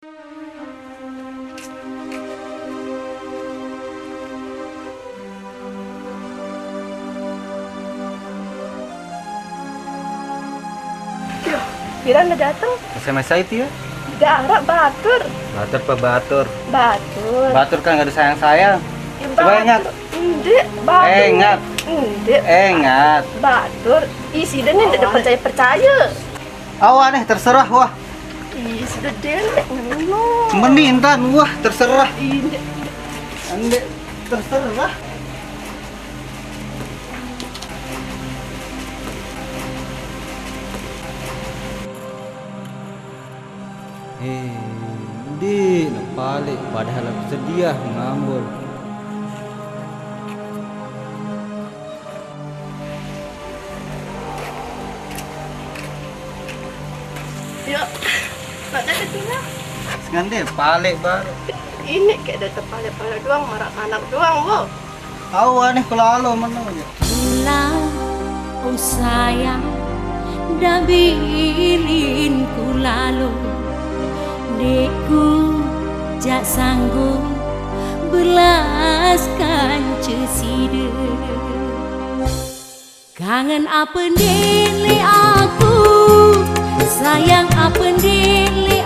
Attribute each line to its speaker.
Speaker 1: Kira udah datang?
Speaker 2: SMS saya itu ya.
Speaker 1: Garak batur.
Speaker 2: Batur apa batur?
Speaker 1: Batur.
Speaker 2: Batur kan gak ada sayang-sayang.
Speaker 1: Ya,
Speaker 2: Coba ingat.
Speaker 1: Inde, batur.
Speaker 2: Eh, ingat.
Speaker 1: Inde.
Speaker 2: Eh, ingat.
Speaker 1: Batur. Isi dan ini tidak percaya percaya.
Speaker 2: Awan nih terserah wah.
Speaker 1: Isi dan denek ngono.
Speaker 2: Menintan wah terserah. Ande terserah.
Speaker 3: Eh, di nak balik padahal aku sedia ngambul.
Speaker 1: Ya. Nak ada tinggal.
Speaker 2: Ngande balik baru.
Speaker 1: Ini kayak ada tepala-pala doang, marah anak doang, wo.
Speaker 2: Awan nih kalau alo mana aja.
Speaker 4: Pulang, oh sayang, dah bilin ku lalu Deku jak sanggup belaskan cesida Kangen apa dele aku, sayang apa dele